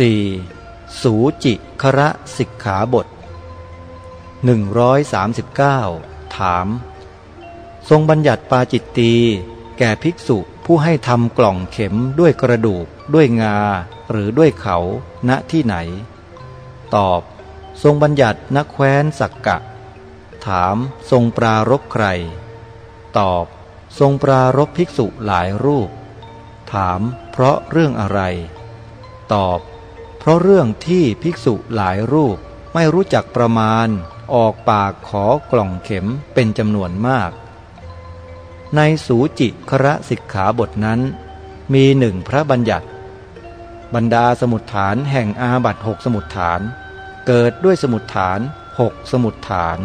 4. สูจิคระสิกขาบท 139 ถาม ทรงบัญญัติปาจิตตีแก่ภิกษุผู้ให้ทำกล่องเข็มด้วยกระดูก ด้วยงา หรือด้วยเขาณที่ไหน ตอบ ทรงบัญญัตินักแคว้นสักกะ ถามทรงปรารบใคร ตอบ ทรงปรารบภิกษุหลายรูป ถามเพราะเรื่องอะไร ตอบ เพราะเรื่องที่ภิกษุหลายรูปไม่รู้จักประมาณออกปากขอกล่องเข็มเป็นจำนวนมาก ในสูจิคระสิกขาบทนั้น มีหนึ่งพระบัญญัติ บรรดาสมุดฐานแห่งอาบัตหกสมุดฐาน เกิดด้วยสมุดฐานหกสมุดฐาน